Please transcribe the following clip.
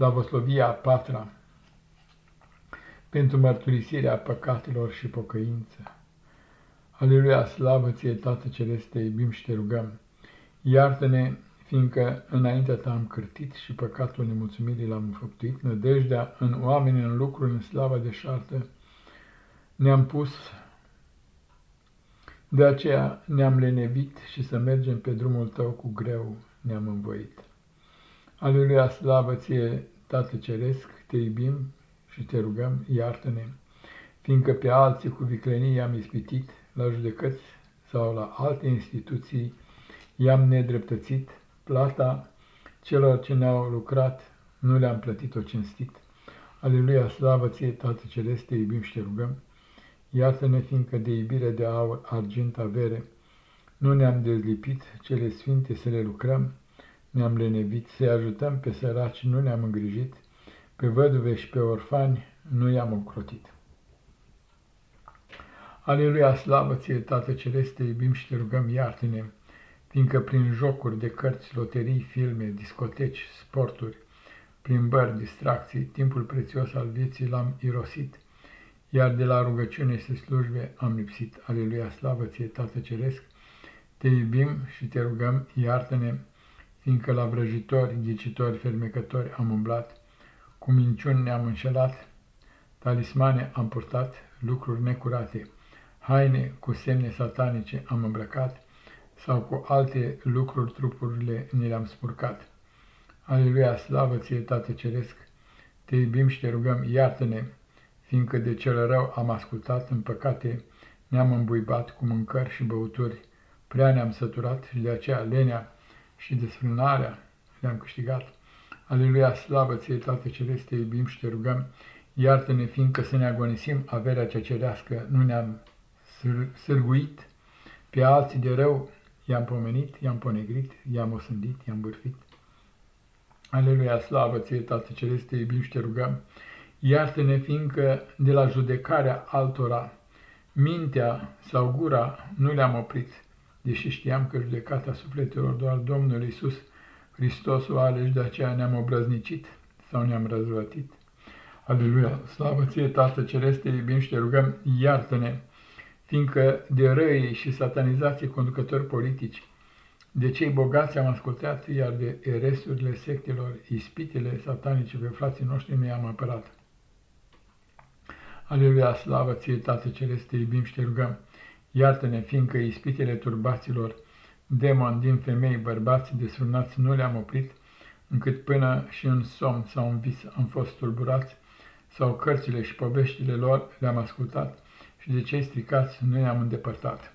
Slavoslovia a patra, pentru mărturisirea păcatelor și pocăință. Aleluia, slavă ție, Tată Celeste, te iubim și te rugăm. Iartă-ne, fiindcă înaintea ta am cârtit și păcatul nemulțumirii l-am înfăptuit, nădejdea în oameni, în lucruri, în slava deșartă, ne-am pus, de aceea ne-am lenevit și să mergem pe drumul tău cu greu ne-am învoit. Aleluia, slavă ție, Tată Ceresc, te iubim și te rugăm, iartă-ne, fiindcă pe alții cu viclenii i-am ispitit, la judecăți sau la alte instituții i-am nedreptățit, plata celor ce ne-au lucrat nu le-am plătit-o cinstit. Aleluia, slavă ție, Tată Celeste, te iubim și te rugăm, iartă-ne, fiindcă de iubire de aur, argint, avere, nu ne-am dezlipit cele sfinte să le lucrăm, ne-am lenevit să-i ajutăm pe săraci, nu ne-am îngrijit, pe văduve și pe orfani nu i-am ocrotit. Aleluia, slavă ție, Tată Celeste, te iubim și te rugăm, iartă-ne, fiindcă prin jocuri de cărți, loterii, filme, discoteci, sporturi, prin bări, distracții, timpul prețios al vieții l-am irosit, iar de la rugăciune și slujbe am lipsit. Aleluia, slavă ție, Tată Ceresc, te iubim și te rugăm, iartă-ne, fiindcă la vrăjitori, ghicitori, fermecători am umblat, cu minciuni ne-am înșelat, talismane am purtat, lucruri necurate, haine cu semne satanice am îmbrăcat, sau cu alte lucruri trupurile ne le-am spurcat. Aleluia, slavă ție, Tată Ceresc, te iubim și te rugăm, iartă-ne, fiindcă de cel rău am ascultat, în păcate ne-am îmbuibat cu mâncări și băuturi, prea ne-am săturat și de aceea lenea și desfrânarea. Le-am câștigat. Aleluia, slavă ție, Tată Celeste, te iubim și te rugăm, iartă-ne, fiindcă să ne agonisim averea cea cerească, nu ne-am sârguit, pe alții de rău. I-am pomenit, i-am ponegrit, i-am osândit, i-am bârfit. Aleluia, slavă ție, Tată Celeste, te iubim și te rugăm, iartă-ne, fiindcă de la judecarea altora, mintea sau gura nu le-am oprit, deși știam că judecata sufletelor doar Domnul Iisus Hristos o are și de aceea ne-am obrăznicit sau ne-am răzvătit. Aleluia! Slavă ție, Tată Celeste, iubim și te rugăm, iartă-ne, fiindcă de răi și satanizații conducători politici, de cei bogați am ascultat, iar de eresurile sectelor, ispitele satanice pe frații noștri ne-am apărat. Aleluia, slavă ție, Tată Celeste, te iubim și te rugăm, Iartă-ne, fiindcă ispitele turbaților, demon din femei, bărbați desfrânați, nu le-am oprit, încât până și în somn sau în vis am fost tulburați, sau cărțile și poveștile lor le-am ascultat și de cei stricați nu i-am îndepărtat.